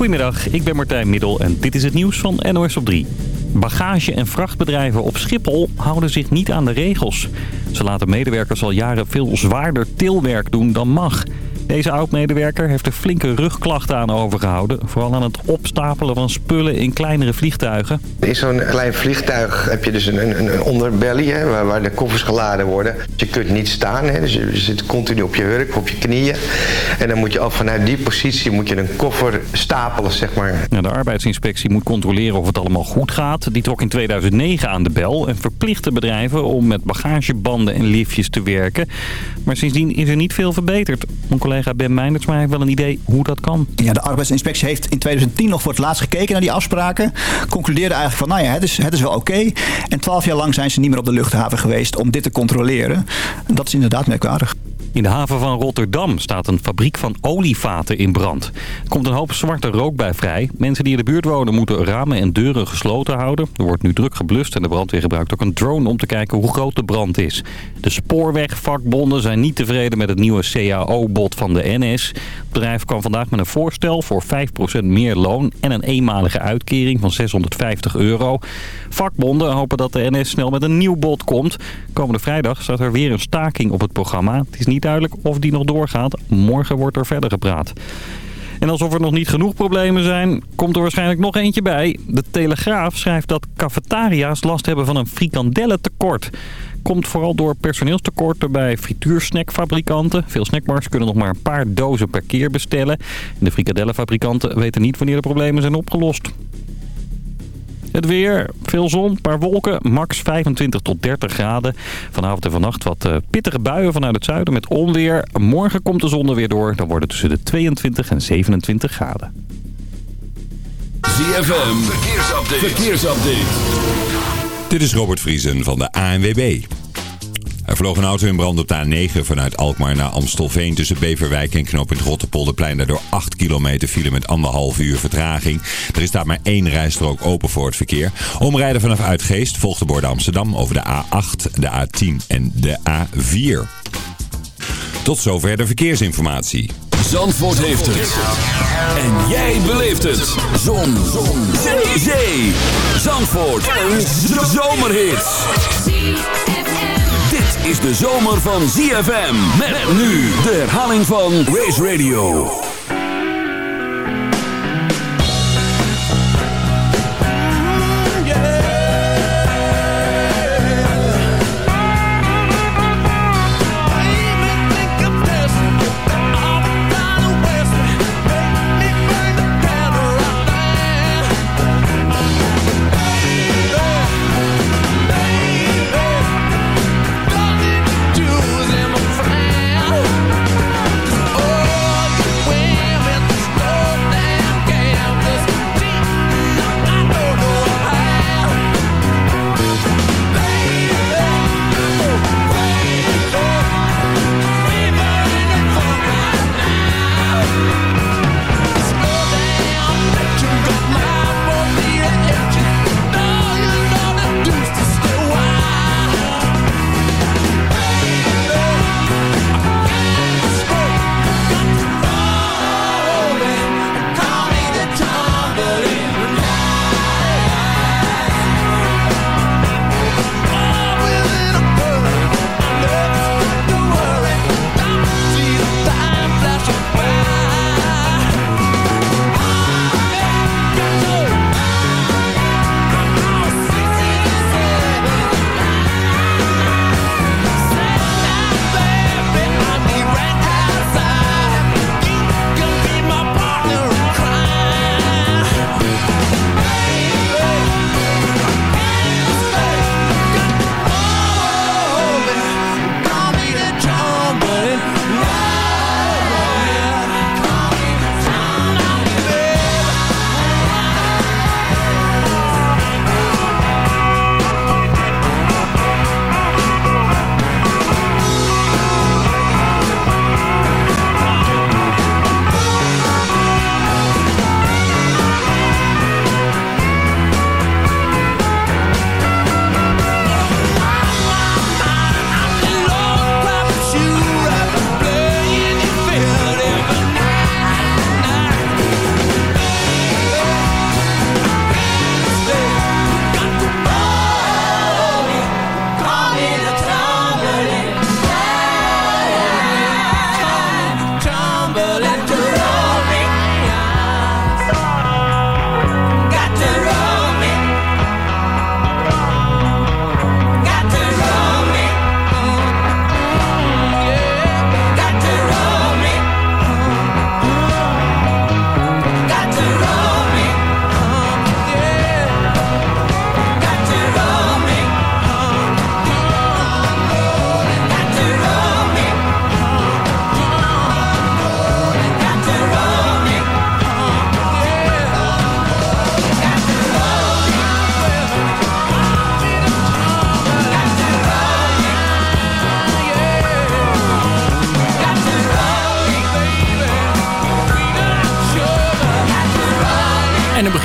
Goedemiddag, ik ben Martijn Middel en dit is het nieuws van NOS op 3. Bagage- en vrachtbedrijven op Schiphol houden zich niet aan de regels. Ze laten medewerkers al jaren veel zwaarder tilwerk doen dan mag. Deze oud-medewerker heeft er flinke rugklachten aan overgehouden. Vooral aan het opstapelen van spullen in kleinere vliegtuigen. In zo'n klein vliegtuig heb je dus een, een, een onderbelly hè, waar, waar, de koffers geladen worden. Je kunt niet staan, hè, dus je zit continu op je hurk, op je knieën. En dan moet je al vanuit die positie moet je een koffer stapelen, zeg maar. de arbeidsinspectie moet controleren of het allemaal goed gaat. Die trok in 2009 aan de bel en verplichtte bedrijven om met bagagebanden en liftjes te werken. Maar sindsdien is er niet veel verbeterd. Mijn collega Ben Meinertsma heeft wel een idee hoe dat kan. Ja, de arbeidsinspectie heeft in 2010 nog voor het laatst gekeken naar die afspraken. Concludeerde eigenlijk van, nou ja, het is, het is wel oké. En twaalf jaar lang zijn ze niet meer op de luchthaven geweest om dit te controleren. Dat is inderdaad merkwaardig. In de haven van Rotterdam staat een fabriek van olievaten in brand. Er komt een hoop zwarte rook bij vrij. Mensen die in de buurt wonen moeten ramen en deuren gesloten houden. Er wordt nu druk geblust en de brandweer gebruikt ook een drone om te kijken hoe groot de brand is. De spoorwegvakbonden zijn niet tevreden met het nieuwe CAO-bod van de NS. Het bedrijf kwam vandaag met een voorstel voor 5% meer loon en een eenmalige uitkering van 650 euro. Vakbonden hopen dat de NS snel met een nieuw bod komt. Komende vrijdag staat er weer een staking op het programma. Het is niet duidelijk of die nog doorgaat. Morgen wordt er verder gepraat. En alsof er nog niet genoeg problemen zijn, komt er waarschijnlijk nog eentje bij. De Telegraaf schrijft dat cafetaria's last hebben van een frikandellentekort. Komt vooral door personeelstekorten bij frituursnackfabrikanten. Veel snackbars kunnen nog maar een paar dozen per keer bestellen. de frikadellenfabrikanten weten niet wanneer de problemen zijn opgelost. Het weer, veel zon, paar wolken, max 25 tot 30 graden. Vanavond en vannacht wat uh, pittige buien vanuit het zuiden met onweer. Morgen komt de zon er weer door. Dan wordt het tussen de 22 en 27 graden. ZFM, verkeersupdate. verkeersupdate. Dit is Robert Vriesen van de ANWB. Er vloog een auto in brand op de A9 vanuit Alkmaar naar Amstelveen tussen Beverwijk en knooppunt Rotterpolderplein. Daardoor 8 kilometer file met anderhalf uur vertraging. Er is daar maar één rijstrook open voor het verkeer. Omrijden vanaf Uitgeest volgt de borden Amsterdam over de A8, de A10 en de A4. Tot zover de verkeersinformatie. Zandvoort heeft het. En jij beleeft het. Zon. Zon. Zee. Zandvoort. Een zomerhit is de zomer van ZFM. Met nu de herhaling van Race Radio.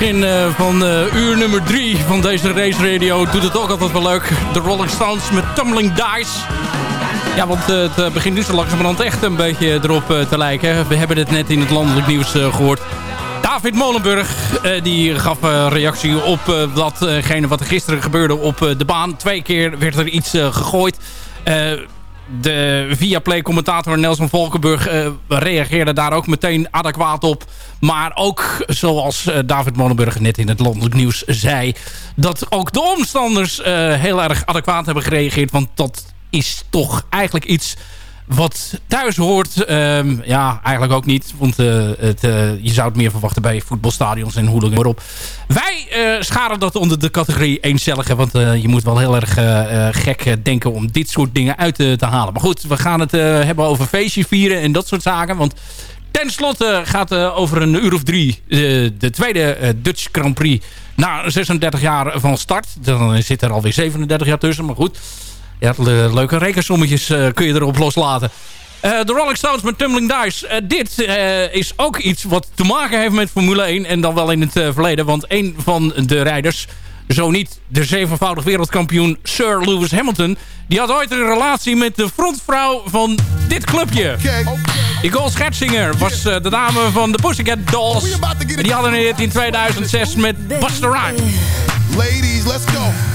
Begin uh, van uh, uur nummer 3 van deze race radio doet het ook altijd wel leuk. De Rolling Stones met Tumbling Dice. Ja, want uh, het begint nu zo langzamerhand echt een beetje erop te lijken. We hebben het net in het landelijk nieuws gehoord. David Molenburg die gaf reactie op datgene wat er gisteren gebeurde op de baan. Twee keer werd er iets gegooid de Viaplay-commentator Nelson Volkenburg uh, reageerde daar ook meteen adequaat op. Maar ook, zoals uh, David Molenburg net in het landelijk nieuws zei... dat ook de omstanders uh, heel erg adequaat hebben gereageerd. Want dat is toch eigenlijk iets wat thuis hoort, um, ja, eigenlijk ook niet. Want uh, het, uh, je zou het meer verwachten bij voetbalstadions en hooligan. Maar op. Wij uh, scharen dat onder de categorie eencellige. Want je moet wel heel erg gek denken om dit soort dingen uit te, te halen. Maar goed, we gaan het hebben over feestje vieren en dat soort zaken. Want ten slotte gaat over een uur of drie de tweede Dutch Grand Prix... na 36 jaar van start. Dan zit er alweer 37 jaar tussen, maar goed... Ja, leuke rekensommetjes uh, kun je erop loslaten. Uh, de Rolling Stones met Tumbling Dice. Uh, dit is ook iets wat te maken heeft met Formule 1. En dan wel in het verleden. Want een van de rijders, zo niet de zevenvoudig wereldkampioen Sir Lewis Hamilton... die had ooit een relatie met de frontvrouw van dit clubje. Nicole Scherzinger was de dame van de Pussycat Dolls. En die hadden het in 2006 met Buster Rhymes. Ladies, let's go.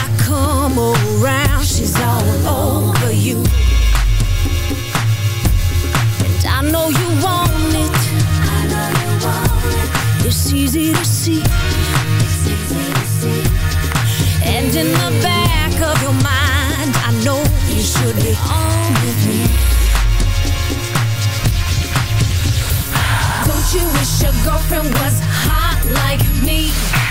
come around, she's all over you. And I know you want it. I know you want it. It's easy to see. And in the back of your mind, I know you should be on with me. Don't you wish your girlfriend was hot like me?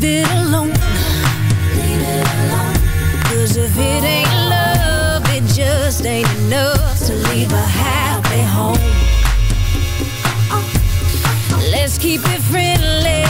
Leave it alone. Leave it alone. Cause if it ain't love, it just ain't enough to leave a happy home. Uh, let's keep it friendly.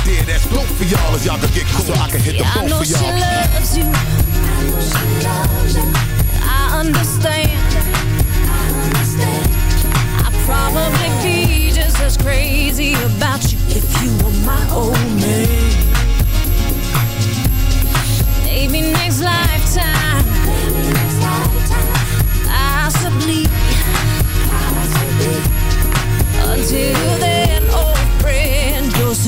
idea that's dope for y'all as y'all can get cool. So I can hit the Yeah, I both know for she y'all. loves you. I understand. I'd probably be just as crazy about you if you were my old man. Maybe next lifetime. Possibly. Until then, old friend.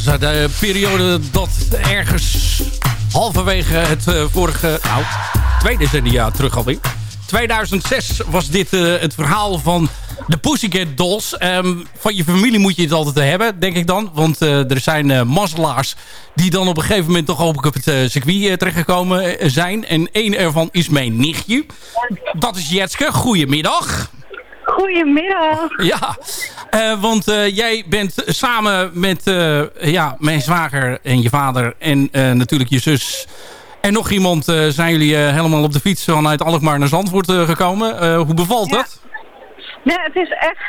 Is de periode dat ergens halverwege het eh, vorige, nou, twee decennia terug alweer. 2006 was dit eh, het verhaal van de Pussycat Dolls. Ehm, van je familie moet je het altijd hebben, denk ik dan. Want eh, er zijn uh, mazzelaars die dan op een gegeven moment toch op het circuit terechtgekomen zijn. En één ervan is mijn nichtje. Dat is Jetske. Goedemiddag. Goedemiddag. Ja, eh, want eh, jij bent samen met eh, ja, mijn zwager en je vader en natuurlijk je zus... en nog iemand zijn jullie helemaal op de fiets vanuit Alkmaar naar Zandvoort gekomen. hoe bevalt Ja. dat? Ja, het is echt,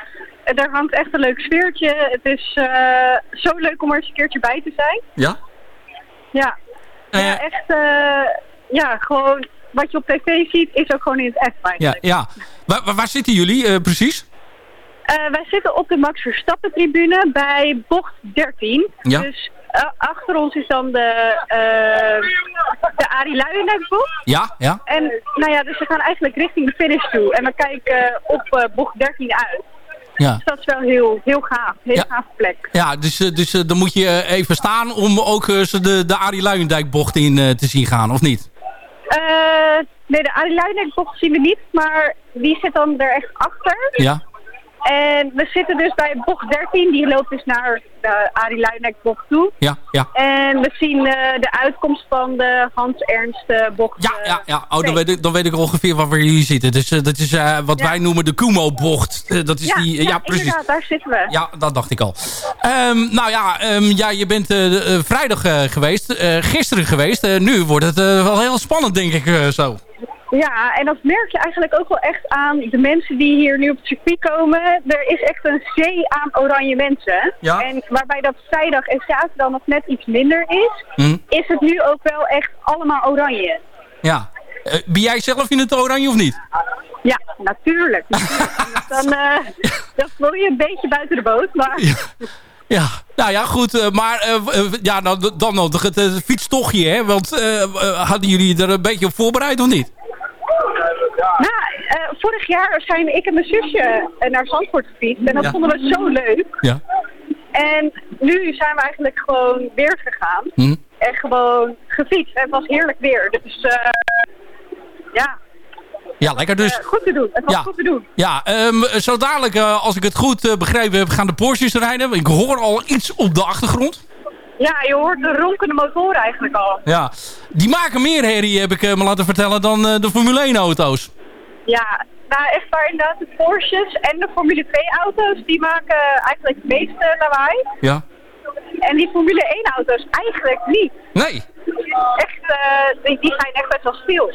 daar hangt echt een leuk sfeertje. Het is zo leuk om er eens een keertje bij te zijn. Ja? Ja, ja echt, ja, gewoon wat je op tv ziet is ook gewoon in het echt Ja, eigenlijk. ja. Waar, waar- waar zitten jullie eh, precies? Eh, wij zitten op de Max Verstappen tribune bij bocht 13. Ja. Dus eh, achter ons is dan de, uh, de Arie Luijendijkbocht. Ja, ja. En nou ja, dus we gaan eigenlijk richting de finish toe. En we kijken op bocht 13 uit. Ja, Dus dat is wel heel, heel gaaf. Heel Ja. gaaf plek. ja dus, dus dan moet je even staan om ook de, de Arie Luijendijk bocht in te zien gaan, of niet? Eh, nee, de Arie Luijendijkbocht zien we niet, maar die zit dan er echt achter. Ja. En we zitten dus bij bocht 13, die loopt dus naar de Arie Luijendijkbocht toe. Ja, ja. En we zien eh, de uitkomst van de Hans Ernst eh, bocht. Ja, eh, ja, ja. Oh, dan, weet ik, dan weet ik ongeveer waar we jullie zitten. Dus eh, dat is eh, wat Ja. wij noemen de Kumo-bocht. Eh, dat is ja, die, eh, ja, ja, precies. daar zitten we. Ja, dat dacht ik al. Ehm, nou ja, ehm, ja, je bent eh, eh, vrijdag eh, geweest, eh, gisteren geweest. Eh, nu wordt het eh, wel heel spannend, denk ik eh, zo. Ja, en dat merk je eigenlijk ook wel echt aan de mensen die hier nu op het circuit komen. Er is echt een zee aan oranje mensen. Ja. En waarbij dat vrijdag en zaterdag nog net iets minder is, Hm? is het nu ook wel echt allemaal oranje. Ja. Eh, ben jij zelf in het oranje of niet? Ja, natuurlijk. natuurlijk. dan, dan voel je een beetje buiten de boot, maar... Ja, nou ja, goed. eh, maar ja, nou, dan nog het fietstochtje, hè? Want hadden jullie er een beetje op voorbereid of niet? Vorig jaar zijn ik en mijn zusje eh, naar Zandvoort gefietst en dat Ja. vonden we zo leuk. Ja. En nu zijn we eigenlijk gewoon weer gegaan Hm? en gewoon gefietst. En het was heerlijk weer, dus eh, ja, Ja, lekker dus. eh, goed te doen. Het was Ja. goed te doen. Ja, ehm, zo dadelijk, als ik het goed begrepen heb, gaan de Porsches rijden. Ik hoor al iets op de achtergrond. Ja, je hoort de ronkende motoren eigenlijk al. Ja, die maken meer herrie, heb ik me laten vertellen, dan de Formule 1 auto's. Ja, nou echt waar inderdaad de Porsches en de Formule 2 auto's, die maken eigenlijk het meeste lawaai. Ja. En die Formule 1 auto's eigenlijk niet. Nee. Echt, eh, die, die zijn echt best wel stil.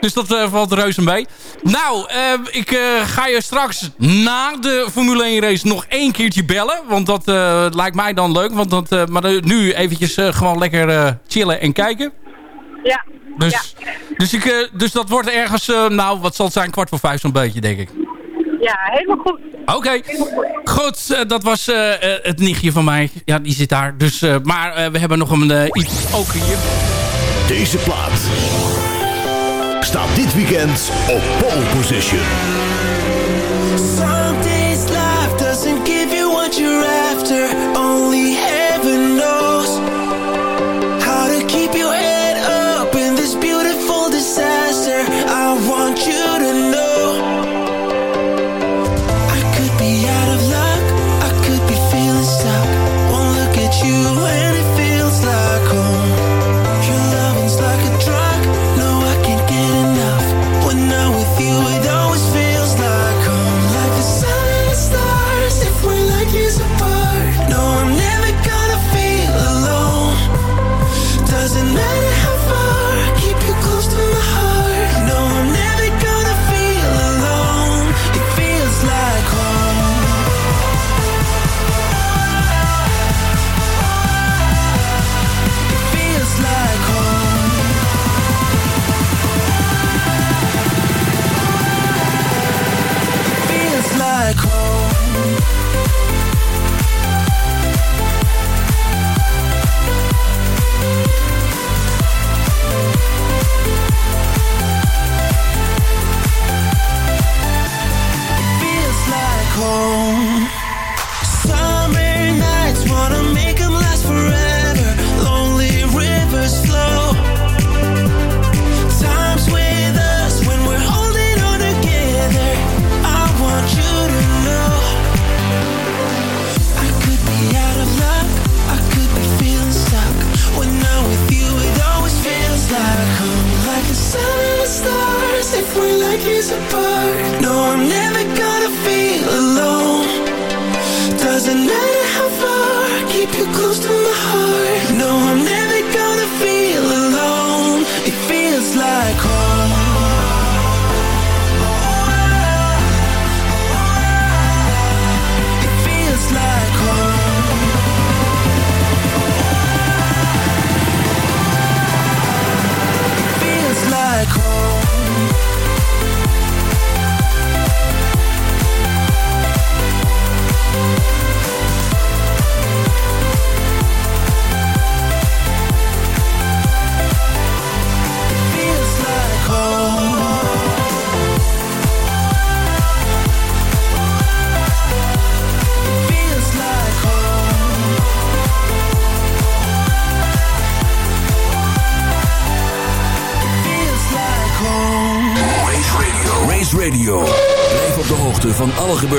Dus dat eh, valt reuze mee. Nou, eh, ik ga je straks na de Formule 1 race nog één keertje bellen. Want dat lijkt mij dan leuk. Want dat, maar nu eventjes gewoon lekker chillen en kijken. Ja. Dus, dus, ik, eh, dus dat wordt ergens, eh, nou wat zal het zijn, kwart voor vijf zo'n beetje denk ik. Ja, helemaal goed. Oké, goed. eh, dat was het nichtje van mij. Ja, die zit daar. Dus, eh, maar eh, we hebben nog een iets ook hier. Deze plaat staat dit weekend op pole position. Some days life doesn't give you what you're after.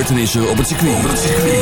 Gebeurtenissen op het. Op het circuit.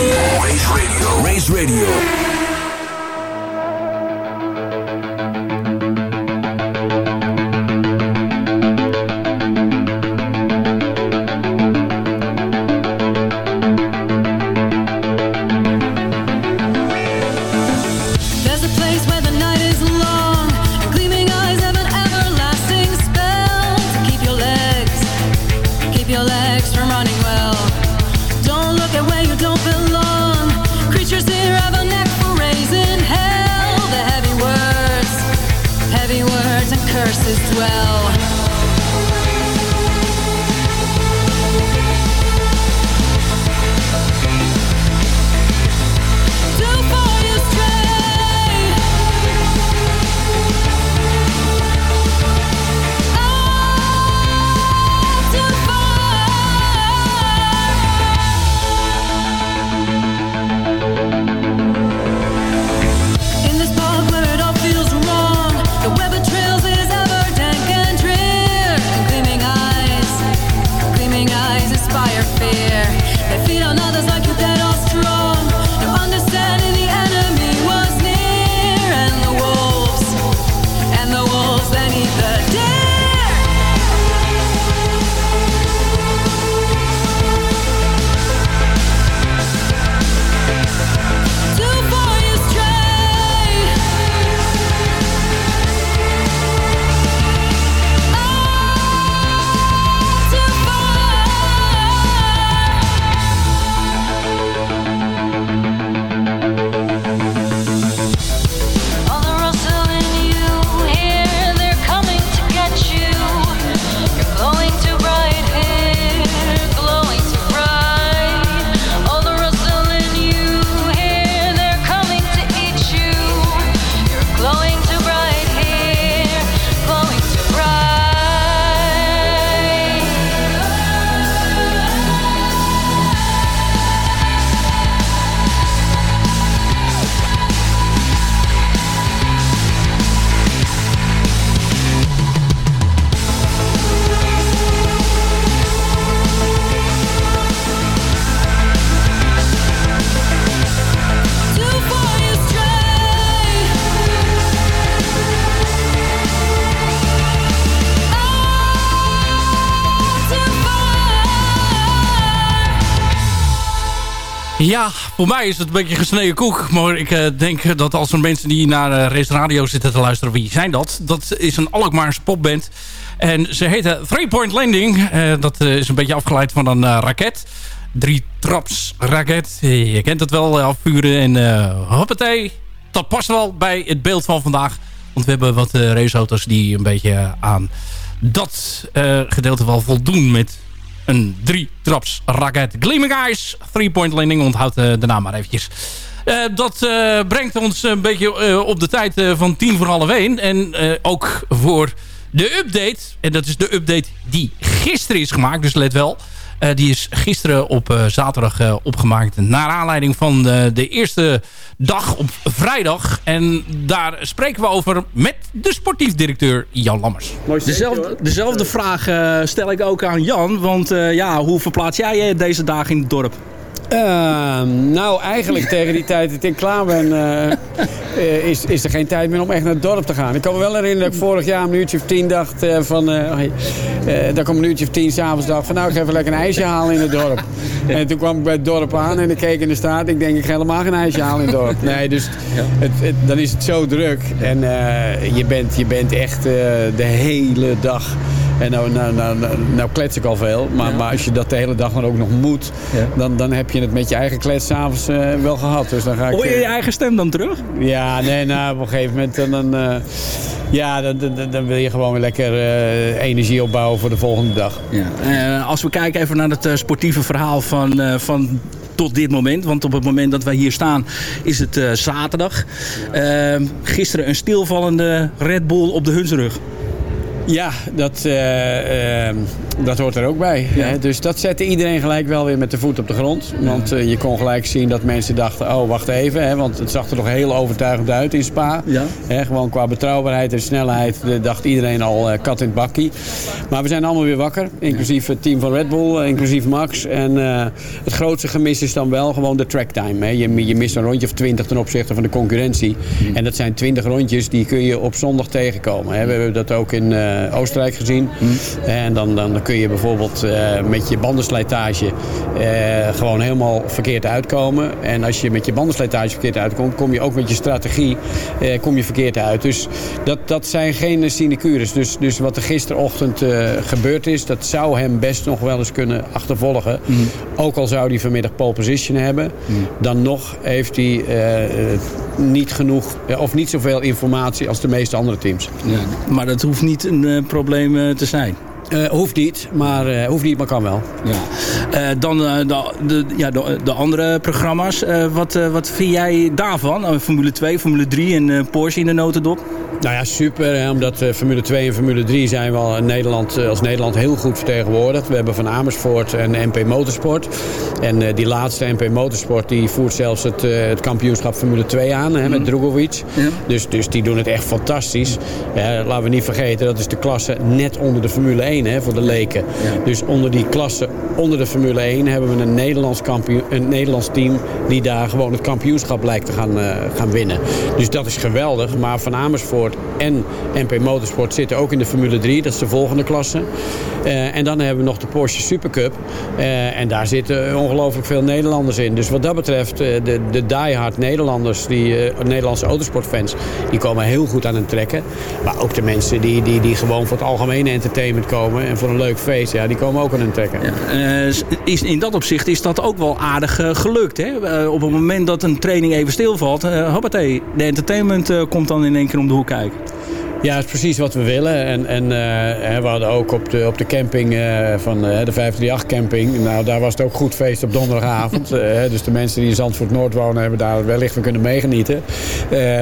Ja, voor mij is het een beetje gesneden koek. Maar ik eh, denk dat als er mensen die naar eh, Race Radio zitten te luisteren... wie zijn dat? Dat is een Alkmaarse popband. En ze heten Three Point Landing. Eh, dat is een beetje afgeleid van een raket. Drie traps raket. Je kent het wel, afvuren en uh, hoppatee. Dat past wel bij het beeld van vandaag. Want we hebben wat raceauto's die een beetje aan dat gedeelte wel voldoen met een drie-traps raket. Gleaming Eyes, three-point landing, onthoud eh, de naam maar eventjes. Eh, dat eh, brengt ons een beetje op de tijd van tien voor half één. En ook voor de update. En dat is de update die gisteren is gemaakt, dus let wel. Eh, die is gisteren op eh, zaterdag eh, opgemaakt. Naar aanleiding van de, de eerste dag op vrijdag. En daar spreken we over met de sportief directeur Jan Lammers. Dezelfde, dezelfde vraag stel ik ook aan Jan. Want eh, ja, hoe verplaats jij je deze dagen in het dorp? Ehm, nou, eigenlijk tegen die tijd dat ik klaar ben, eh, eh, is, is er geen tijd meer om echt naar het dorp te gaan. Ik kan me wel herinneren dat ik vorig jaar een uurtje of tien dacht eh, van... oh, eh, dat ik om een uurtje of tien s'avonds dacht van nou, ik ga even lekker een ijsje halen in het dorp. En toen kwam ik bij het dorp aan en ik keek in de straat. Ik denk, ik ga helemaal geen ijsje halen in het dorp. Nee, dus het, het- dan is het zo druk. En je, bent, je bent echt de hele dag... En nou, nou, nou, nou, nou klets ik al veel. Maar, maar als je dat de hele dag dan ook nog moet... Dan, dan heb je het met je eigen klets s'avonds eh wel gehad. Dus dan ga ik, Hoor je eh, je eigen stem dan terug? ja, nee, nou, op een gegeven moment dan, eh, ja, dan, dan, dan wil je gewoon weer lekker eh, energie opbouwen voor de volgende dag. Ja. Eh, als we kijken even naar het eh, sportieve verhaal van, eh, van tot dit moment. Want op het moment dat wij hier staan is het eh, zaterdag. Eh, gisteren een stilvallende Red Bull op de Hunsrug. Ja, dat, eh, eh, dat hoort er ook bij. Hè? Dus dat zette iedereen gelijk wel weer met de voet op de grond. Want eh, je kon gelijk zien dat mensen dachten, oh wacht even. Hè? Want het zag er nog heel overtuigend uit in Spa. Hè? Gewoon qua betrouwbaarheid en snelheid eh, dacht iedereen al kat in het bakkie. Maar we zijn allemaal weer wakker. Inclusief het team van Red Bull, inclusief Max. En het grootste gemis is dan wel gewoon de tracktime. Hè? Je, je mist een rondje of twintig ten opzichte van de concurrentie. En dat zijn twintig rondjes die kun je op zondag tegenkomen. Hè? We hebben dat ook in Oostenrijk gezien. En dan, dan kun je bijvoorbeeld eh, met je bandenslijtage eh, gewoon helemaal verkeerd uitkomen. En als je met je bandenslijtage verkeerd uitkomt, kom je ook met je strategie eh, kom je verkeerd uit. Dus dat, dat zijn geen sinecures. Dus, dus wat er gisterochtend eh, gebeurd is, dat zou hem best nog wel eens kunnen achtervolgen. Ook al zou hij vanmiddag pole position hebben, dan nog heeft hij eh, eh, niet genoeg eh, of niet zoveel informatie als de meeste andere teams. Ja, maar dat hoeft niet een eh, probleem te zijn. Eh, hoeft niet, maar, eh, hoeft niet, maar kan wel. Ja. Dan de, de, ja, de, de andere programma's. Wat, wat vind jij daarvan? Formule 2, Formule 3 en Porsche in de notendop? Nou ja, super. Hè, omdat eh, Formule 2 en Formule 3 zijn we al in Nederland, eh, als Nederland heel goed vertegenwoordigd. We hebben van Amersfoort en MP Motorsport. En eh, die laatste MP Motorsport die voert zelfs het, het kampioenschap Formule 2 aan hè, met Drugovic. Dus, dus die doen het echt fantastisch. Laten we niet vergeten, dat is de klasse net onder de Formule 1 hè, voor de leken. Dus onder die klasse, onder de Formule 1, hebben we een Nederlands, kampioen, een Nederlands team die daar gewoon het kampioenschap lijkt te gaan, gaan winnen. Dus dat is geweldig. Maar van Amersfoort en MP Motorsport zitten ook in de Formule 3. Dat is de volgende klasse. Eh, en dan hebben we nog de Porsche Supercup. Eh, en daar zitten ongelooflijk veel Nederlanders in. Dus wat dat betreft, eh, de, de diehard Nederlanders, die Nederlandse autosportfans, die komen heel goed aan het trekken. Maar ook de mensen die, die, die gewoon voor het algemene entertainment komen en voor een leuk feest, ja, die komen ook aan het trekken. Eh, is, in dat opzicht is dat ook wel aardig gelukt. Hè? Op het moment dat een training even stilvalt, uh, hoppatee, de entertainment komt dan in één keer om de hoek kijken. Ja, dat is precies wat we willen. En, en eh, we hadden ook op de, op de camping eh, van eh, de 538 camping. Nou, daar was het ook goed feest op donderdagavond. Dus de mensen die in Zandvoort Noord wonen hebben daar wellicht van kunnen meegenieten.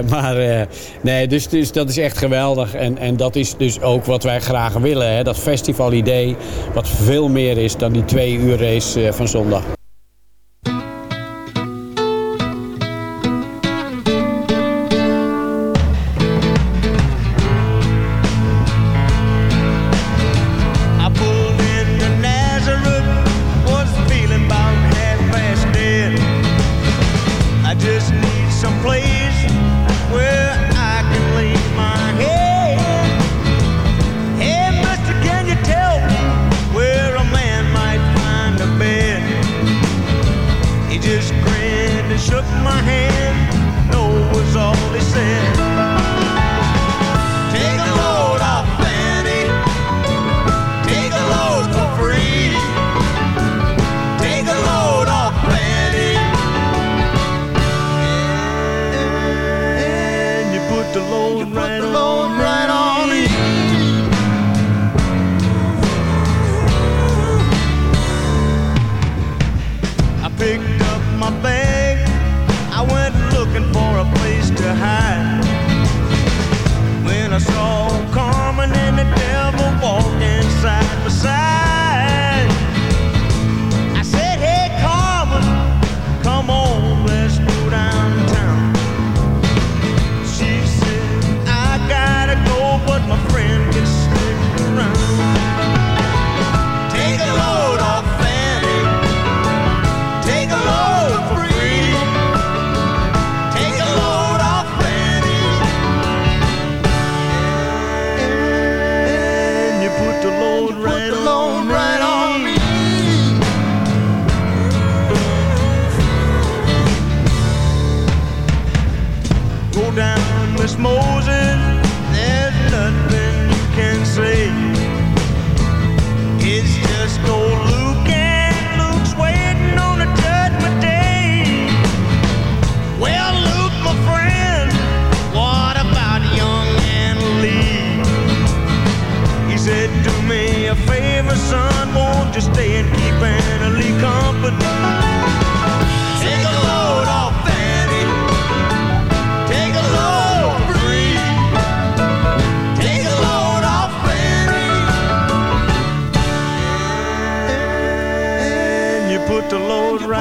Maar nee, dus, dus dat is echt geweldig. En, en dat is dus ook wat wij graag willen. Hè, dat festivalidee, wat veel meer is dan die twee uur race van zondag. And you put the load right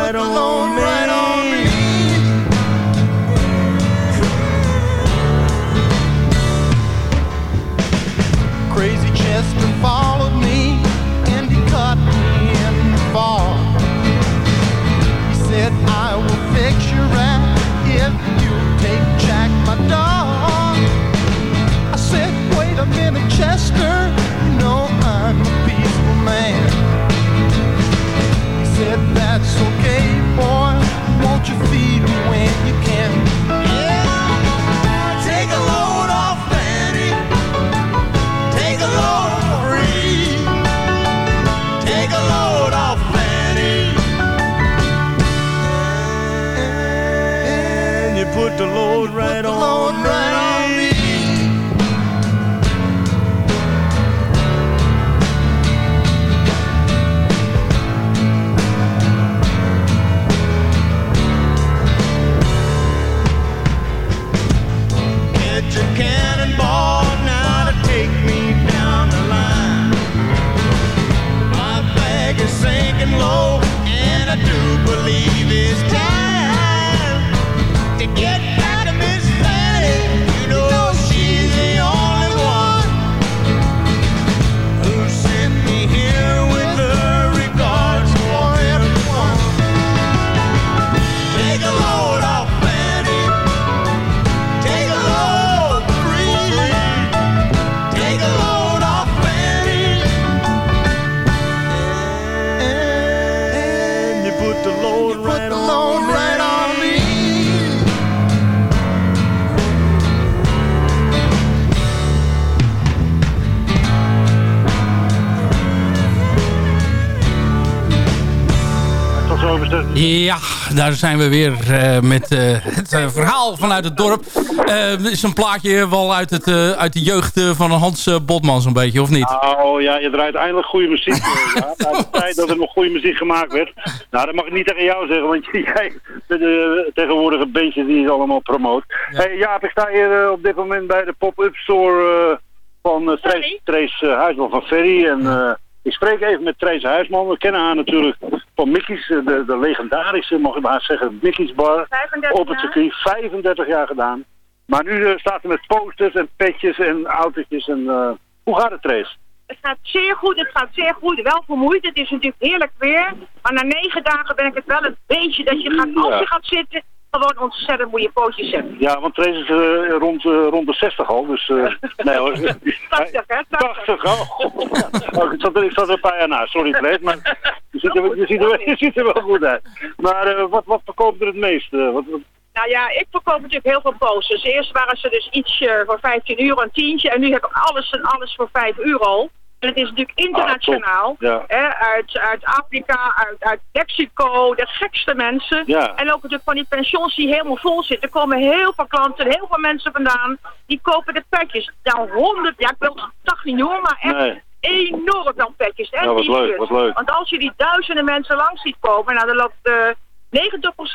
Right on daar zijn we weer eh, met eh, het eh, verhaal vanuit het dorp. Eh, is een plaatje wel uit, het, eh, uit de jeugd van Hans Botman zo'n beetje, of niet? Oh ja, je draait eindelijk goede muziek. ja. Uit de tijd dat er nog goede muziek gemaakt werd. Nou, dat mag ik niet tegen jou zeggen, want jij bent de tegenwoordige bandje die het allemaal promoot. Ja. Hey, Jaap, ik sta hier op dit moment bij de pop-up store eh, van uh, Trace, Trace Huisman van Ferry. En eh, ik spreek even met Trace Huisman. We kennen haar natuurlijk van Mickey's, eh, de, de legendarische, mag ik maar zeggen, Mickey's Bar. 35 op het circuit, 35 jaar gedaan. Maar nu eh, staat ze met posters en petjes en autootjes. En, eh, hoe gaat het, Trace? Het gaat zeer goed, het gaat zeer goed. Wel vermoeid, het is natuurlijk heerlijk weer. Maar na negen dagen ben ik het wel een beetje dat je gaat, als je gaat zitten, gewoon ontzettend mooie pootjes hebt. Ja, want Trace is eh, rond, eh, rond de 60 al, dus... eh, nee hoor. 80 hè, 80, oh. oh ik, zat er, ik zat er een paar jaar na, sorry Trace, maar je ziet er, je ziet er, je ziet er wel goed uit. Maar wat, wat verkoopt er het meest? wat, wat- Nou ja, ik verkoop natuurlijk heel veel posters. Eerst waren ze dus iets voor 15 euro, een tientje. En nu heb ik alles en alles voor 5 euro. En het is natuurlijk internationaal. Ah, top. Ja. hè, uit, uit Afrika, uit, uit Mexico, de gekste mensen. Ja. En ook natuurlijk van die pensions die helemaal vol zitten. Er komen heel veel klanten, heel veel mensen vandaan. Die kopen de pakjes. Nou, honderd, ja, ik wil het dag niet noemen, maar echt Nee. enorm veel pakjes. En Ja, wat leuk, t-shirts. wat leuk. Want als je die duizenden mensen langs ziet komen, nou, dan loopt eh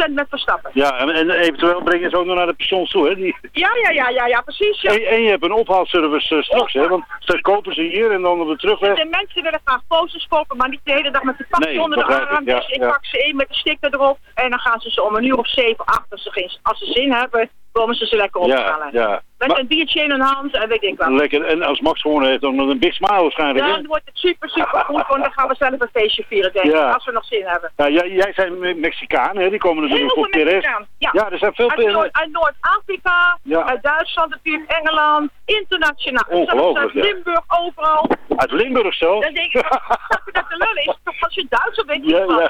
90% met Verstappen. Ja, en, en eventueel brengen ze ook nog naar de pensions toe, hè? Die, Ja, ja, ja, ja, ja, precies. Ja. en, en je hebt een ophaalservice eh, straks, hè? Want ze kopen ze hier en dan op de terugweg. De mensen willen graag posters kopen, maar niet de hele dag met de pakje Nee, onder de arm. ja, dus ik ja. pak ze in met de sticker erop. En dan gaan ze ze om een uur of zeven, acht, als ze, geen, als ze zin hebben, komen ze ze lekker Ja, ophalen. ja. Met Maar- een biertje in hun hand en weet ik wat. Lekker. En als Max gewonnen heeft, dan een big smile waarschijnlijk, hè? Dan wordt het super, super goed, want dan gaan we zelf een feestje vieren, denk ik, Ja. als we nog zin hebben. Ja, jij, jij zijn Me- Mexicaan, hè? Die komen natuurlijk veel Perez. Ja. ja, er zijn veel Uit, Noord- uit Noord-Afrika, Ja. uit Duitsland natuurlijk, Engeland, internationaal. Ongelooflijk, Zelfs uit ja. Limburg, overal. Uit Limburg zelf. Dan denk ik, je dat de is? Toch als je Duitser bent, Ja, ja.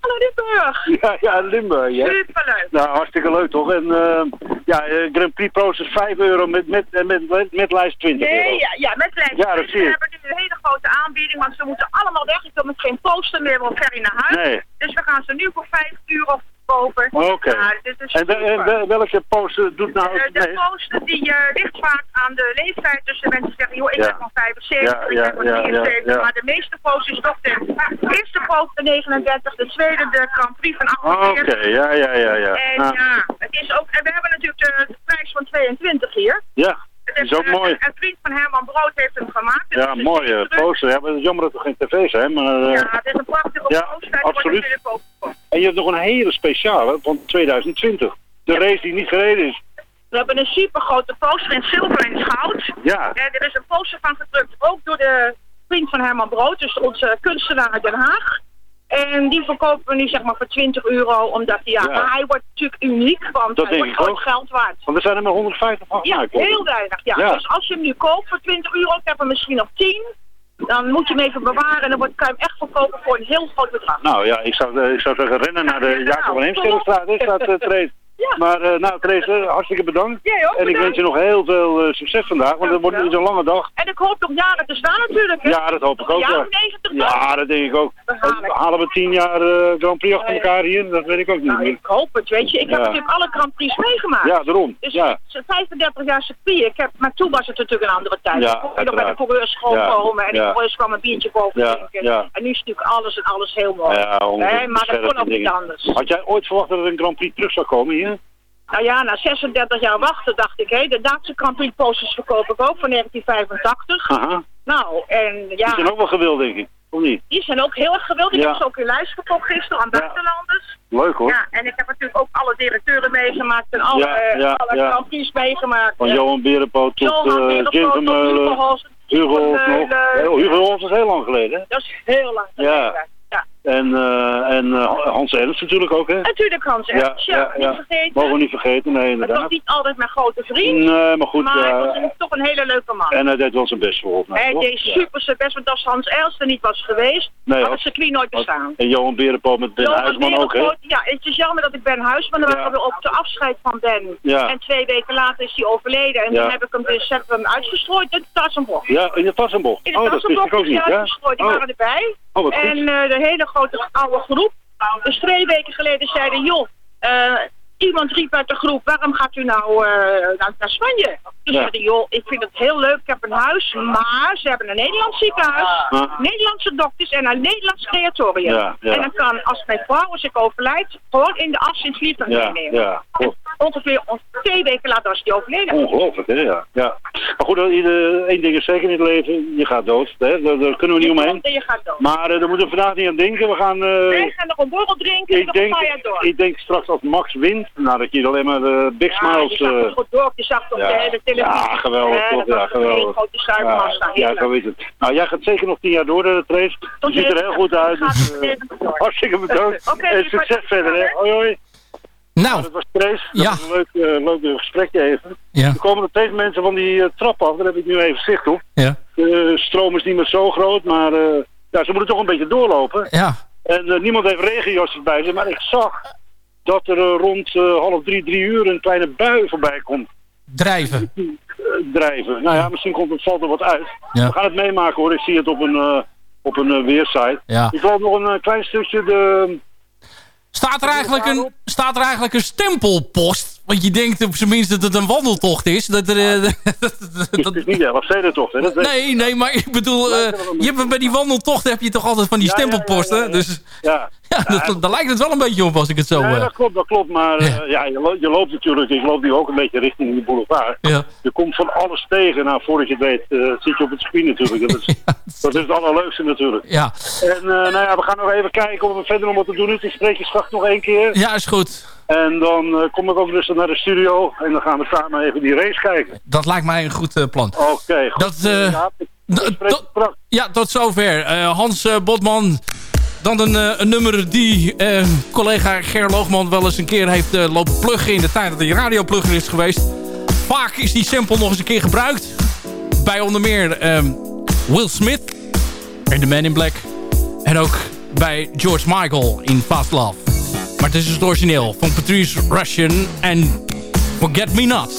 van Limburg. Ja, ja, Limburg, ja. Superleuk. Nou, hartstikke leuk toch? En eh, ja, eh, Grand Prix Process 5 euro met, met, met, met, met lijst 20 euro. Nee, ja, ja, met lijst. Ja, dat zie we hebben nu een hele grote aanbieding, want ze moeten allemaal weg. Ik wil met geen poster meer, want Ferry naar huis. Nee. Dus we gaan ze nu voor 5 euro kopen. Oké. En, de- en de- welke poster doet nou Eh, het de poster die eh, ligt vaak aan de leeftijd. Dus de mensen zeggen, joh, ik ben van 75, Ja, ik ben van ja, ja, 73. ja. Maar de meeste posters is toch de eerste poster 39, de tweede de Grand Prix van Oké, 48. ja, ja, ja, ja. En Ah, ja, het is ook, en we hebben natuurlijk de, de prijs van 22 hier. ja, Het is ook eh, mooi. Een vriend van Herman Brood heeft hem gemaakt. Ja, een mooie druk. poster. Ja, het is jammer dat er geen tv zijn, maar... eh, Ja, het is een prachtige Ja, poster. Absoluut. En je hebt nog een hele speciale van 2020. De race die niet gereden is. We hebben een super grote poster in zilver en goud. Ja. En er is een poster van gedrukt, ook door de vriend van Herman Brood, dus onze kunstenaar uit Den Haag. En die verkopen we nu zeg maar voor 20 euro, omdat hij, ja, Ja. maar hij wordt natuurlijk uniek, want Dat hij wordt groot ook. geld waard. Want er zijn er maar 150 van Ja, heel weinig. Ja. Ja. Dus als je hem nu koopt voor 20 euro, ik heb er misschien nog 10, dan moet je hem even bewaren en dan wordt, kan je hem echt verkopen voor een heel groot bedrag. Nou ja, ik zou, eh, ik zou zeggen rennen naar de Jacob van Heemskerkstraat. Is dat, eh, Trace? Maar eh, nou, eh, hartstikke bedankt. Jij ook, en ik wens je nog heel veel eh, succes vandaag, want het wordt zo'n lange dag. En ik hoop nog jaren te staan natuurlijk. Hè? Ja, dat hoop ik ook. Ja, Ja, 90 ja dat denk ik ook. Ik. Halen we tien jaar eh, Grand Prix achter elkaar hier? Dat weet ik ook niet Nou, meer. ik hoop het, weet je. Ik heb Ja. natuurlijk alle Grand Prix meegemaakt. Ja, daarom. Dus Ja. het is 35 jaar circuit. Ik heb, maar toen was het natuurlijk een andere tijd. Ja, toen kon je nog bij de uiteraard. coureursschool Ja, komen en de ja. coureurs kwam een biertje boven Ja, drinken. ja. En nu is natuurlijk alles en alles heel mooi. Ja, Nee, maar dat kon ook niet anders. Had jij ooit verwacht dat er een Grand Prix terug zou komen hier? Nou ja, na 36 jaar wachten dacht ik, hé, de Duitse Grand Prix posters verkoop ik ook van 1985. Aha. Nou, en Die ja, zijn ook wel gewild, denk ik. Of niet? die zijn ook heel erg gewild. Ik Ja. heb ze ook in lijst verkocht gisteren aan buitenlanders. Leuk hoor. Ja, en ik heb natuurlijk ook alle directeuren meegemaakt en alle, Ja, eh, ja, alle Prix meegemaakt. Van Ja. Johan Berenpoot tot Jim Vermeulen, Hugo Hugo Holst is heel lang geleden. Dat is heel lang geleden. Ja. En, eh, en eh, Hans Ernst natuurlijk ook, hè? Natuurlijk Hans Ernst, ja, niet vergeten. Mogen we niet vergeten, nee, Het was inderdaad. niet altijd mijn grote vriend, Nee, maar goed. maar hij was eh, een- toch een hele leuke man. en hij deed wel zijn best voor ons. hij toch? deed Ja. super zijn best, want als Hans Ernst er niet was geweest, Nee, had het circuit nooit bestaan. En Johan Berenpoot met Ben Johan Huisman ook, hè? Ja, het is jammer dat ik Ben Huisman, Ja. waren we op de afscheid van Ben. Ja. En twee weken later is hij overleden en Ja. toen heb ik hem dus heb hem uitgestrooid in de Tassenbocht. Ja, in de Tassenbocht. In de Oh, dat wist Tassenbocht ik ook is hij niet, ja? uitgestrooid, die Oh. waren erbij. Oh, en eh, de hele grote oude groep. Dus twee weken geleden zeiden, joh, eh, iemand riep uit de groep, waarom gaat u nou eh, naar, naar Spanje? Toen Ja. zeiden, joh, ik vind het heel leuk, ik heb een huis, maar ze hebben een Nederlands ziekenhuis, Ah. Nederlandse dokters en een Nederlands creatorium. Ja, ja. En dan kan, als mijn vrouw, als ik overlijd, gewoon in de as in het vliegtuig Ja, meenemen. ja. Ongeveer on- twee weken later was hij overleden. ongelooflijk, hè? Ja. ja. Maar goed, eh, ieder- één ding is zeker in het leven. Je gaat dood, hè? Daar, daar kunnen we niet omheen. En je gaat dood. Maar eh, daar moeten we vandaag niet aan denken. We gaan... eh, Wij gaan nog een borrel drinken en ik, denk, een paar jaar door. ik denk straks als Max wint, nou dat je alleen maar de big Ja, smiles... je eh, het goed door, je zag op ja. de, de televisie. Ja, geweldig, Ja, toch? dat Ja, was een hele geweldig. grote ja, ja, zo is het. Nou, jij gaat zeker nog tien jaar door, de Trace. Je ziet er heel goed uit. Dus, eh, hartstikke bedankt. Oké, en lieve, succes verder, hè. Hoi, hoi. Nou, dat was Trace. Dat Ja. was een leuk, eh, leuk gesprekje even. Ja. Er komen nog steeds mensen van die eh, trap af. Daar heb ik nu even zicht op. Ja. De stroom is niet meer zo groot, maar eh, ja, ze moeten toch een beetje doorlopen. Ja. En eh, niemand heeft regenjasjes bij zich, maar ik zag dat er eh, rond eh, half drie, drie uur een kleine bui voorbij komt Drijven. eh, drijven. Nou ja, misschien komt het, valt er wat uit. Ja. We gaan het meemaken hoor, ik zie het op een, eh, op een eh, weersite. Ja. Ik loop nog een eh, klein stukje de... Staat er, eigenlijk een, staat er eigenlijk een stempelpost? Want je denkt op zijn minst dat het een wandeltocht is. Dat er, eh, Het is niet echt stedentocht, hè? Dat nee, nee, maar ik bedoel, eh, je hebt, bij die wandeltochten heb je toch altijd van die Ja, ja, ja, stempelposten. ja, ja. Dus Ja, ja, dat, daar lijkt het wel een beetje op als ik het zo... Nee, eh, dat klopt, dat klopt. Maar ja, je, lo- je loopt natuurlijk, ik loop nu ook een beetje richting de boulevard. Ja. Je komt van alles tegen. Nou, voordat je het weet, zit je op het circuit natuurlijk. Dat is, dat is het allerleukste natuurlijk. ja. En nou ja, we gaan nog even kijken of er verder nog wat te doen is. Ik spreek je straks nog één keer. ja, is goed. En dan eh, kom ik ook rustig naar de studio. En dan gaan we samen even die race kijken. Dat lijkt mij een goed eh, plan. Oké, goed. Dat, eh, ja. Ja, tot zover. Hans Botman. Dan een, een nummer die collega Ger Loogman wel eens een keer heeft lopen pluggen... in de tijd dat hij radioplugger is geweest. Vaak is die sample nog eens een keer gebruikt. Bij onder meer ehm, Will Smith in The Man in Black. En ook bij George Michael in Fast Love. Maar het is het origineel van Patrice Russian en Forget Me Not.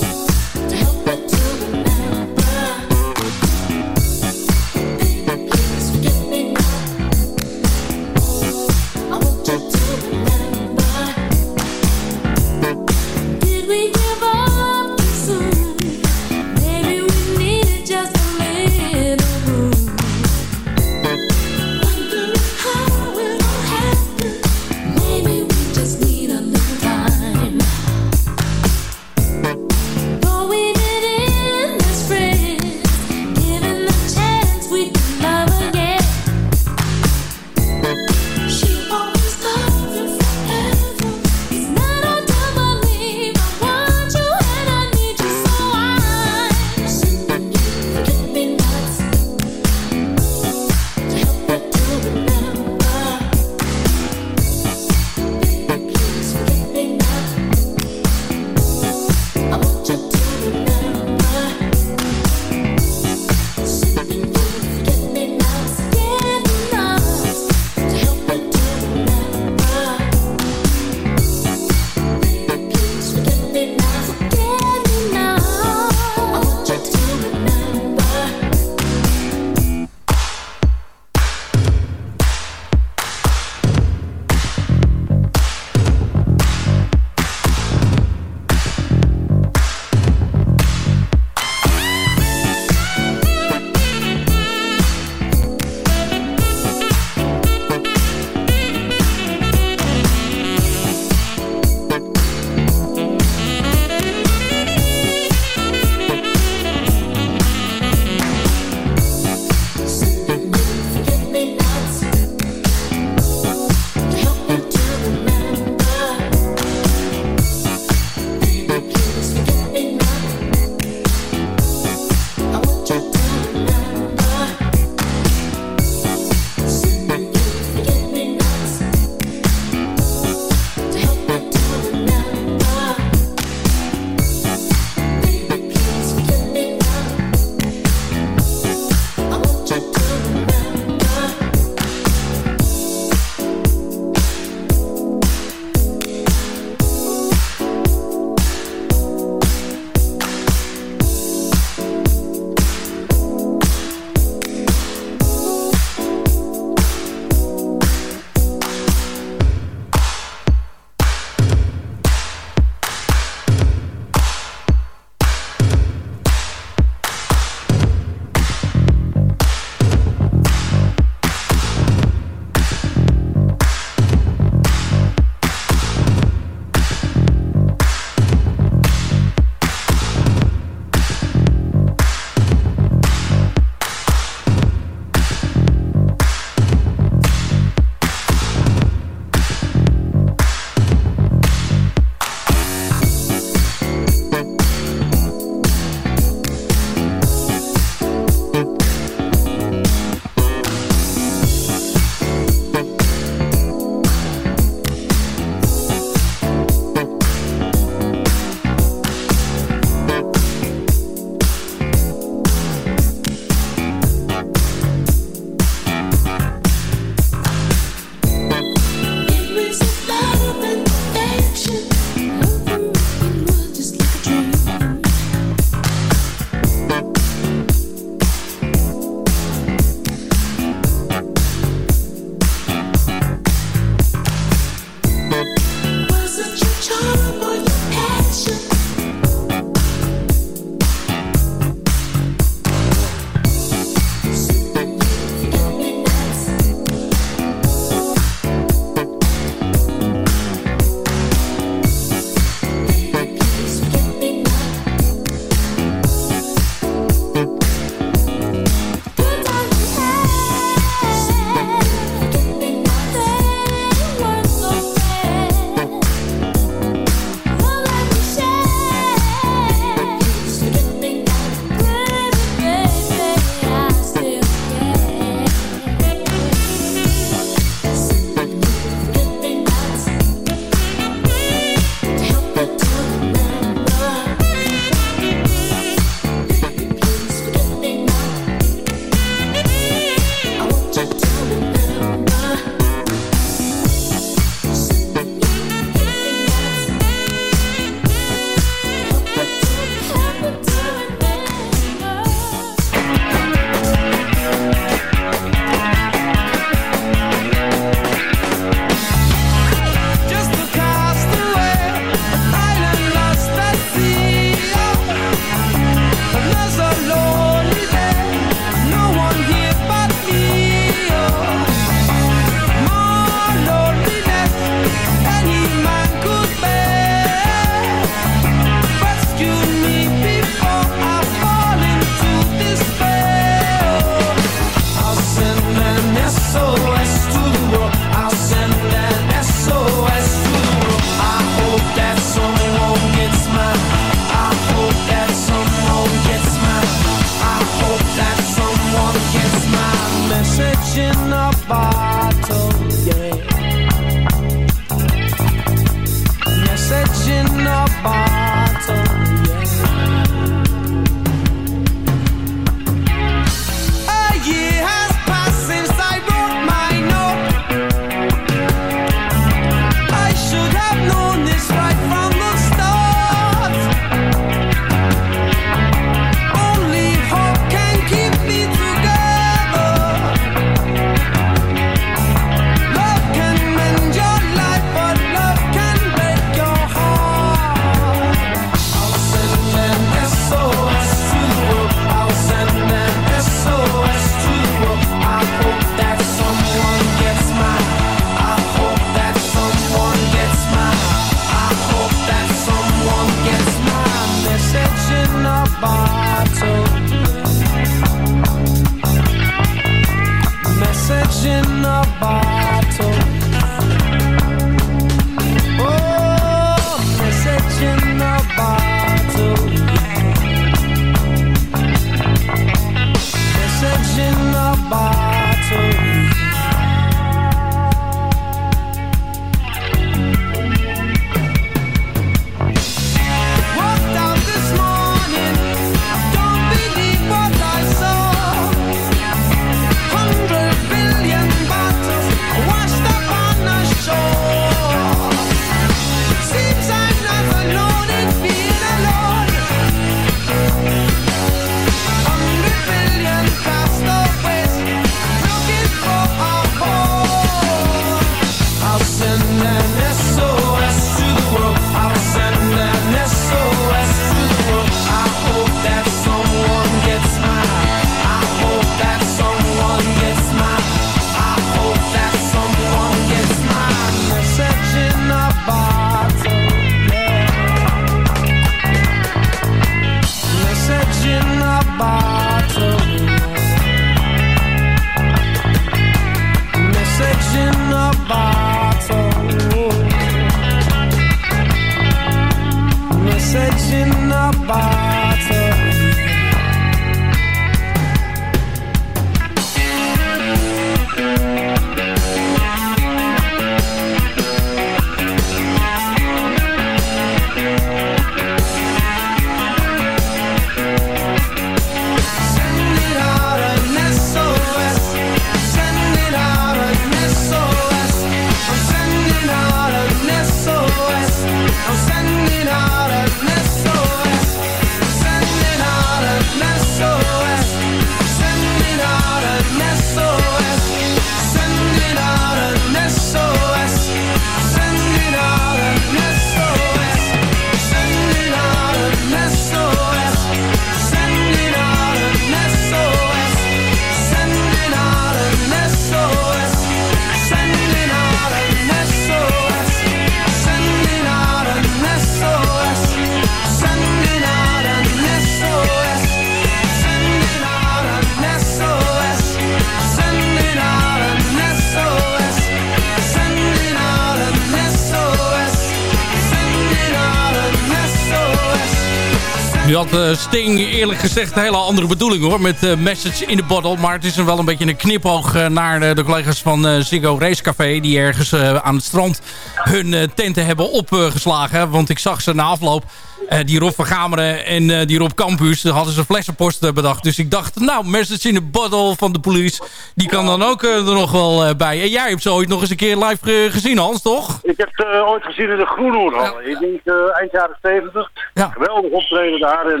Sting eerlijk gezegd een hele andere bedoeling hoor. Met eh, Message in the Bottle. Maar het is wel een beetje een knipoog eh, naar eh, de collega's van eh Ziggo Racecafé. Die ergens eh, aan het strand hun eh, tenten hebben opgeslagen. Want ik zag ze na afloop. Eh, die Rob van Gameren en eh, die Rob Campus. Hadden ze flessenpost bedacht. Dus ik dacht, nou, Message in the Bottle van de police. Die kan dan ook eh, er nog wel bij. En jij hebt ze ooit nog eens een keer live gezien Hans, toch? Ik heb eh, ooit gezien in de Groenhoornhal. Ik denk eind jaren 70. Geweldig optreden daar. En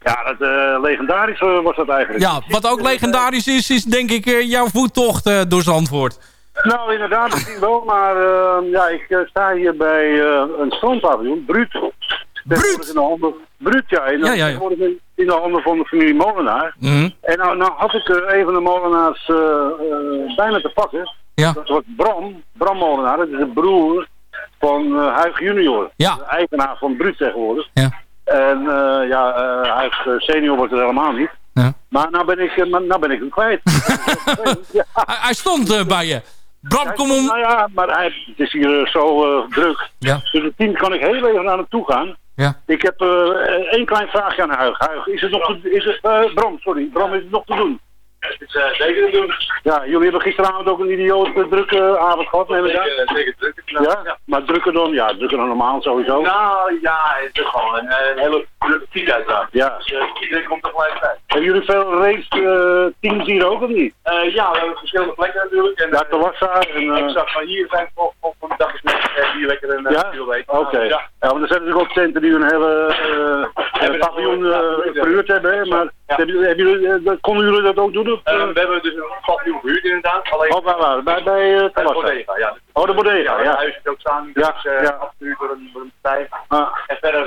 ja, dat, legendarisch was dat eigenlijk. Ja, wat ook legendarisch is, is denk ik jouw voettocht eh, door Zandvoort. Nou, inderdaad, misschien wel. Maar ja, ik sta hier bij een strandpaviljoen. Bruut. Bruut? In de handen, Bruut, ja. In, Ja, ja, ja. tegenwoordig in- in de handen van de familie Molenaar. Mhm. En nou, nou had ik eh, een van de molenaars eh, eh, bijna te pakken. Ja. Dat was Bram, Bram Molenaar. Dat is de broer van Huig junior. De eigenaar van Bruut tegenwoordig. Ja. En eh, ja, Huig senior wordt het helemaal niet. Ja. Maar nou ben ik, nou ben ik hem kwijt. ja. Hij, hij stond bij je. Bram, kom om. Nou ja, maar hij, het is hier zo druk. Ja. Dus het team kan ik heel even naar naartoe gaan. Ja. Ik heb eh, één klein vraagje aan Huig. Huig, is het nog is het, eh, Bram, sorry. Bram, is het nog te doen? Het is uh, zeker te doen. Ja, jullie hebben gisteravond ook een idioot eh, drukke avond gehad, neem ik aan. Zeker, zeker druk. Ja? Maar drukker dan, ja, drukker dan normaal sowieso. Nou ja, het is gewoon een, eh, een hele drukke fiets uiteraard. Ja. Dus eh, iedereen komt tegelijkertijd. Hebben jullie veel race eh, teams hier ook of niet? Eh, ja, we hebben verschillende plekken natuurlijk. En, Ja, en... eh, ik zag van hier zijn op, op een dag is net eh, hier lekker een Ja? kilometer. Oké. Ja. Ja. want er zijn natuurlijk ook tenten die een hele eh, eh, paviljoen eh, verhuurd hebben, maar hebben, jullie- hebben jullie, eh, konden jullie dat ook doen? Of, Eh, eh? we hebben dus een paviljoen verhuurd inderdaad. Alleen Oh, waar, waar? Bij, bij uh, bij de bodega, ja. Oh, de bodega, Ja, ja. het huis is ook. Ja, Dus ja. afgehuurd door een, door een partij. Ah, En verder,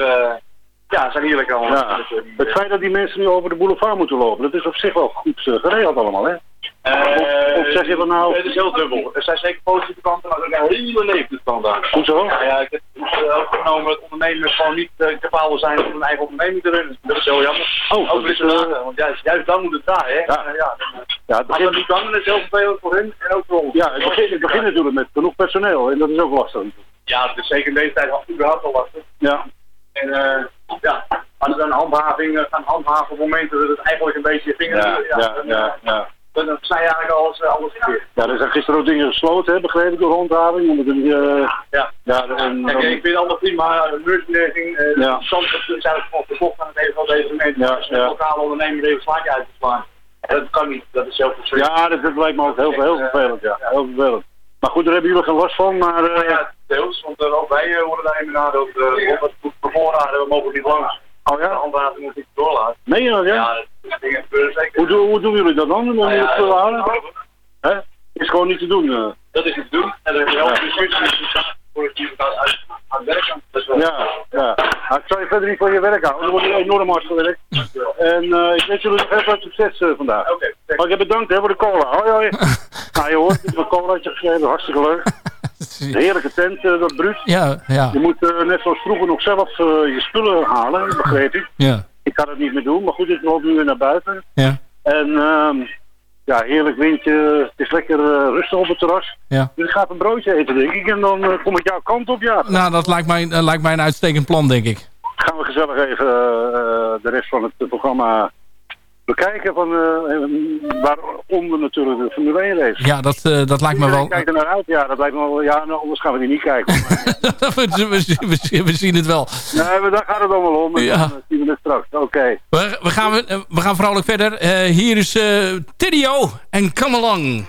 ja, zijn hier lekker allemaal. ja. Het feit dat die mensen nu over de boulevard moeten lopen, dat is op zich wel goed geregeld allemaal, hè? Eh, Of zeg je van nou- Het is heel dubbel. Er zijn zeker positieve kanten, maar er zijn ook hele negatieve kanten aan. Hoezo? Ja, ja, ik heb dus overgenomen dat ondernemers gewoon niet uh, capabel zijn om hun eigen onderneming te runnen. Dat is heel jammer. Oh, ook dat is, uh, eh, want juist, juist dan moet het draaien. Hè? Ja. Ja, dan, Ja, het begint, dat niet kan, is het heel vervelend voor hun en ook voor ons. ja, het begint, het begint natuurlijk met genoeg personeel en dat is ook lastig. Ja, het is zeker in deze tijd überhaupt al lastig. Ja, En uh, ja, als we dan handhaving gaan handhaven op momenten dat het eigenlijk een beetje vinger ja, ja, ja. ja. Snij je eigenlijk alles, uh, alles verkeerd. Ja, er zijn gisteren ook dingen gesloten, hè, begrepen door handhaving. Omdat het, uh, Ja. ja, en, Kijk, ik vind het allemaal prima, de merchandising, uh, Ja. ja. soms is het eigenlijk gewoon verkocht aan het even van deze mensen. Ja, een ja. lokale ondernemer even slaatje uit te slaan. Dat kan niet, dat is heel verschrikkelijk. ja dat, dat lijkt me ook heel, heel vervelend, ja. Heel vervelend. Maar goed, daar hebben jullie geen last van, maar... Eh, ja, deels, want uh, ook wij uh, worden daarin benaderd. Uh, wat bevoorraden, we mogen niet langs. Oh De ja? handhaving moet ik doorlaten. Je dat, ja? Ja, dat dingen gebeuren zeker. Hoe, doen- hoe doen jullie dat dan? Om Nou het ja, te houden? dat- Hè? Is gewoon niet te doen. eh. Dat is het doen. En er is wel een discussie voor het aan, aan, aan het werk. Wel- Ja, ja. Nou, ik zal je verder niet van je werk houden. Er wordt hier enorm hard gewerkt. En eh, ik wens jullie nog heel veel succes eh, vandaag. Oké, Maar ik heb bedankt hè, voor de cola. Hoi, hoi. nou, je hoort, ik heb een colaatje gegeven. Hartstikke leuk. Een heerlijke tent, eh, dat bruut. Ja, ja, Je moet eh, net zoals vroeger nog zelf eh, je spullen halen, begreep ik. ja, Ik kan het niet meer doen, maar goed, ik loop nu weer naar buiten. ja, En ehm, ja, heerlijk windje. Het is lekker rustig op het terras. ja. Dus ik ga even een broodje eten, denk ik. En dan kom ik jouw kant op, ja. Nou, dat lijkt mij, lijkt mij een uitstekend plan, denk ik. Gaan we gezellig even de rest van het programma bekijken. Van, eh, waaronder natuurlijk de Formule 1 race. Ja, dat, eh, dat lijkt me wel... Kijk er naar uit, ja, dat lijkt me wel. Ja, nou, anders gaan we die niet kijken. we, we, we- we zien het wel. nee, maar daar gaat het allemaal om. Ja. dan, eh, zien we het straks. Oké. We, we, gaan, we, we gaan vrolijk verder. Eh, hier is eh Tidio en Come Along.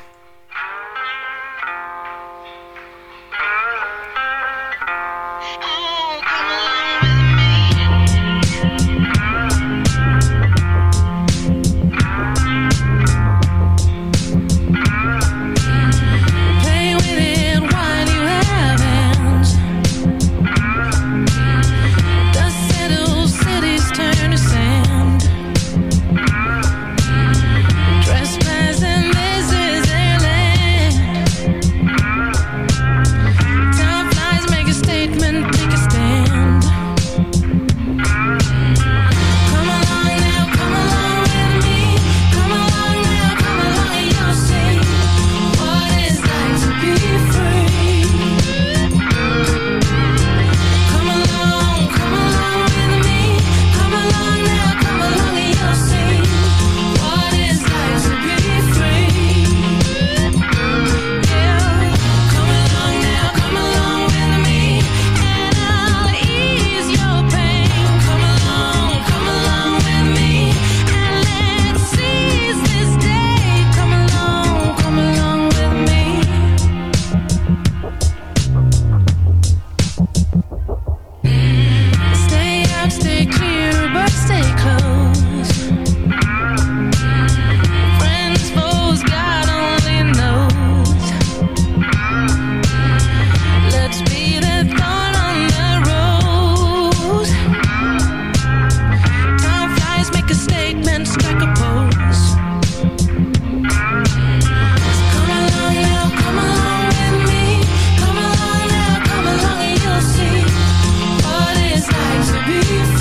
be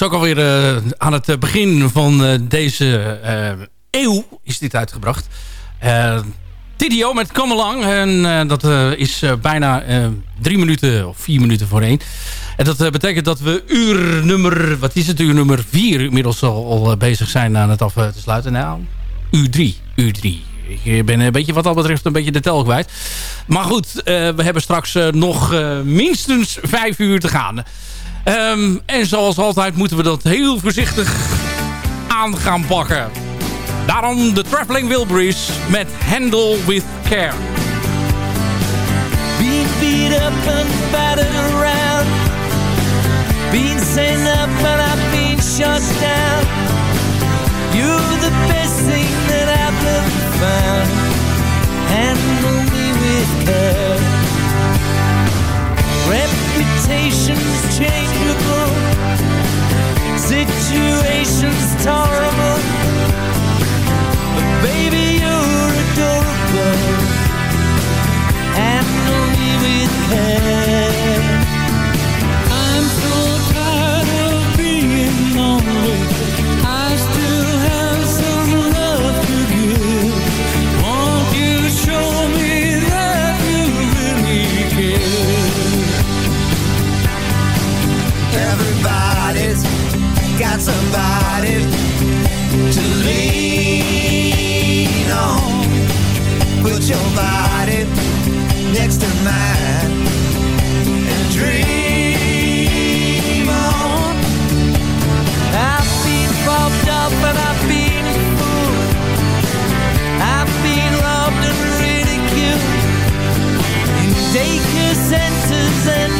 is ook alweer eh, aan het eh, begin van eh, deze eeuw is dit uitgebracht. TDO met Come Along. En dat is bijna drie minuten of vier minuten voor één. En dat betekent dat we uur nummer, wat is het, uur nummer vier inmiddels al, al bezig zijn aan het af te sluiten. Nou, uur drie, uur drie. Ik ben een beetje wat dat betreft een beetje de tel kwijt. Maar goed, we hebben straks nog minstens vijf uur te gaan. Ehm, en zoals altijd moeten we dat heel voorzichtig aan gaan pakken. Daarom de Traveling Wilburys met Handle with Care. Being beat up and battered around. Being sent up and I've been shut down. You're the best thing that I've ever found. Handle me with care. Reputations changeable. Situations tolerable. But baby, you're adorable handle me with care. Somebody to lean on. Put your body next to mine and dream on. I've been up and I've been. I've been and ridiculed and